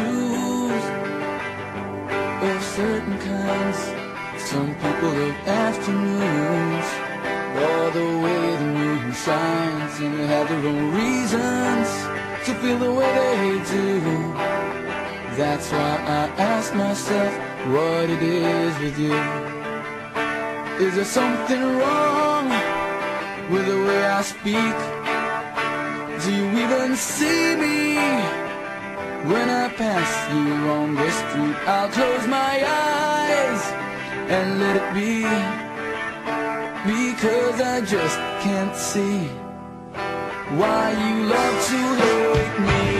shoes of certain kinds. Some people love afternoons or the way the moon shines, and they have their own reasons to feel the way they do. That's why I ask myself what it is with you. Is there something wrong with the way I speak? Do you even see me? When I pass you on the street? I'll close my eyes and let it be because I just can't see why you love to hate me.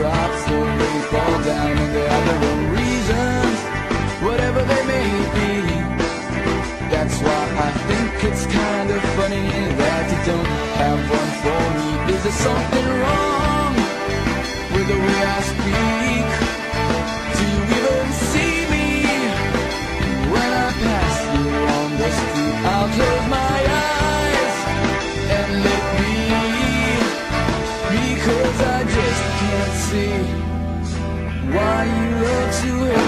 Drops rain fall down and they have their own reasons, whatever they may be. That's why I think it's kind of funny that you don't have one for me. Is there something wrong with the way I speak? See why you love to hate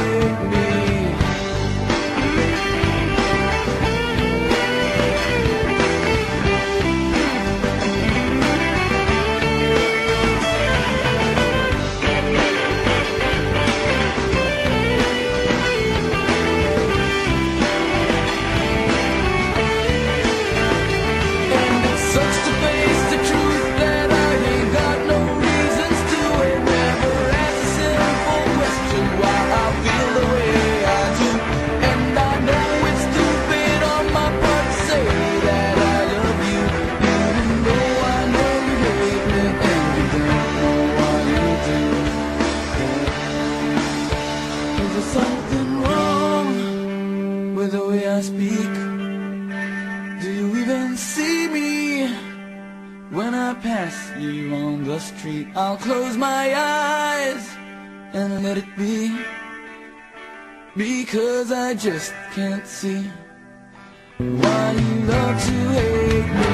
the way I speak? Do you even see me? When I pass you on the street, I'll close my eyes and let it be. Because I just can't see why you love to hate.